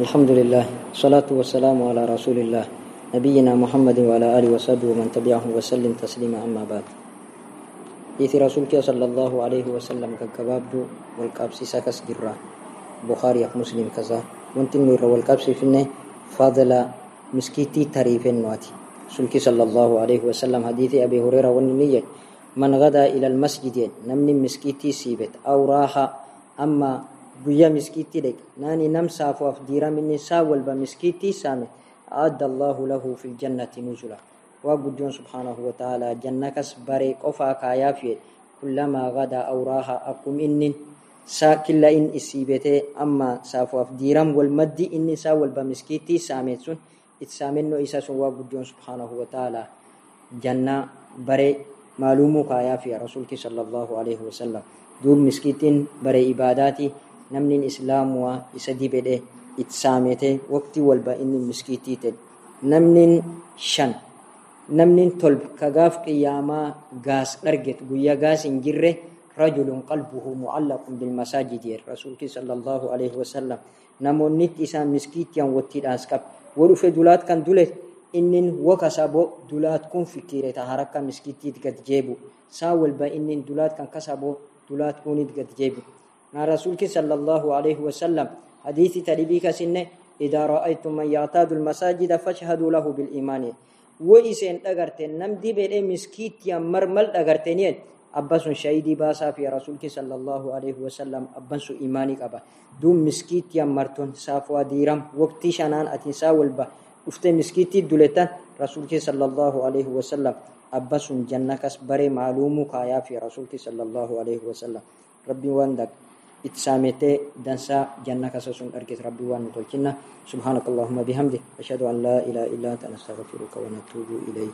الحمد لله الصلاة والسلام على رسول الله نبينا محمد وعلى آله وصحبه ومن تبعه وسلم تسليما أما بعد إيث رسولك صلى الله عليه وسلم ككبابد والقابسي ساكس جرا بخاري مسلم كذا وانتن نور والقابسي فينه فضل مسكيتي تريف النواتي سلك صلى الله عليه وسلم حديث أبي هريرة والنية من غدا إلى المسجد نمني مسكيتي سيبت أو راح أما guyyaa miskiitti dhaqe naani nam saafuuf diiraminni isaa walba miskiitti saame أعد الله له في الجنة نزلا وقدون سبحانه وتعالى جنة بري قفا كايا في كلما غدا أو راها أقوم إن سا كلا إن إسيبته أما سافو ديرم والمد إن سا والبمسكيتي سامتسون إتسامنو إسا سوا قدون سبحانه وتعالى جنة بري معلومو كايا في رسولك صلى الله عليه وسلم دوب مسكيتين بري إباداتي namni islaamuwaa isa dibedhe itti saamete waqtii walba inni miskiitii ta'e namni shan namni tolba ka gaaf qiyaamaa gaas dharget guyyaa gaas hin jirre rajulun qalbuhu mu'allaqun bilmasaajidi rasuulki sallallahu alaihi wasallam namoonni isaan miskiitiyan wattiidhaas qab wo dhufe dulaat kan dule innin waka sabo dulaat kun fikire ta haraka miskiitiit gad jeebu saa walba innin dulaat kan kasabo dulaat kunit gad jeebu نا رسولك صلى الله عليه وسلم. حديث تربيك سنة إذا رأيتم من يعتاد المساجد فاشهدوا له بالإيمان. وإسين أغرتين نم دي بيري مسكيت يا مرمل أغرتين أبس شهيدي باسا في رسولك صلى الله عليه وسلم. أبس إيماني أبا دوم مسكيت يا مرتون سافوا ديرم وقتي شانان أتنسا والبا ufte miskiitti duletan rasuulki sallallahu alaihi wasallam abbasun janna kas bare maalumu kaayaa fi rasuulki sallallahu alaihi wasallam rabbiin waan dak اتسامته دنسا جنة كسسون أرجس ربي تولكنا سبحانك اللهم بحمدك أشهد أن لا إله إلا أنت نستغفرك ونتوب إليك.